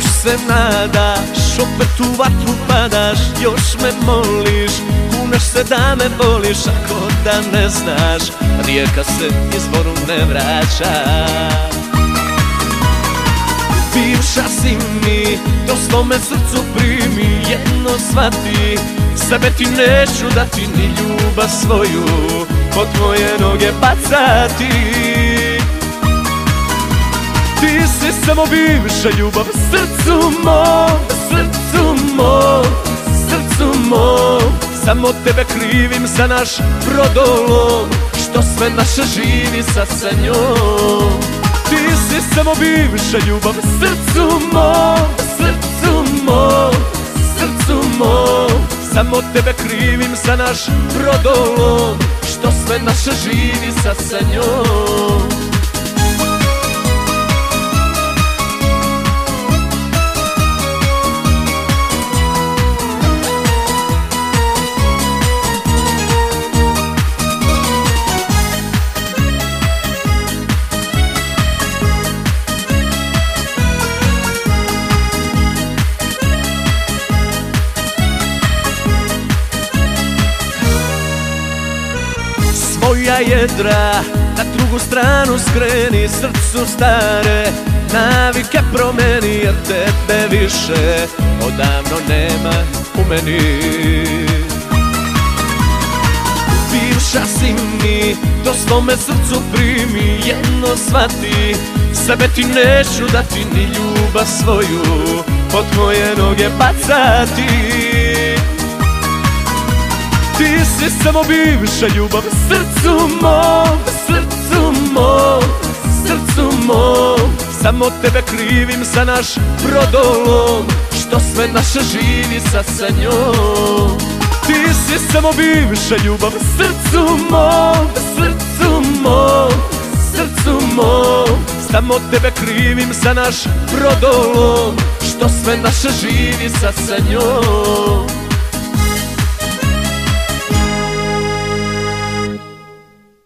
Još se nadaš, opet u vatru padaš Još me moliš, kuneš se da me voliš Ako da ne znaš, rijeka se izvoru ne vraća. Bivša si mi, to svome srcu primi Jedno shvati, sebe ti neću dati Ni ljubav svoju, pod tvoje noge bacati Ti si samo bivša ljubav srcu mom Srcu mom, srcu mom. Samo tebe krivim za naš brodolom Što sve naše živi sad sa njom. Ti si samo bivša ljubav srcu mom Srcu mom, srcu mom. Samo tebe krivim za naš brodolom Što sve naše živi sad sa njom jedra na drugu stranu skreni Srcu stare. Navike promeni Jer tebe više odavno nema u meni. Bivša si mi, to svome srcu primi Jedno shvati, sebe ti neću dati Ni ljubav svoju pod tvoje noge bacati ti si samo bivša ljubav srcu mom, srcu mom, srcu mom. Samo tebe krivim za naš brodolom Što sve naše živi sad sa njom. Ti si samo bivša ljubav srcu mom, srcu mom, srcu mom. Samo tebe krivim za naš brodolom Što sve naše živi sad sa njom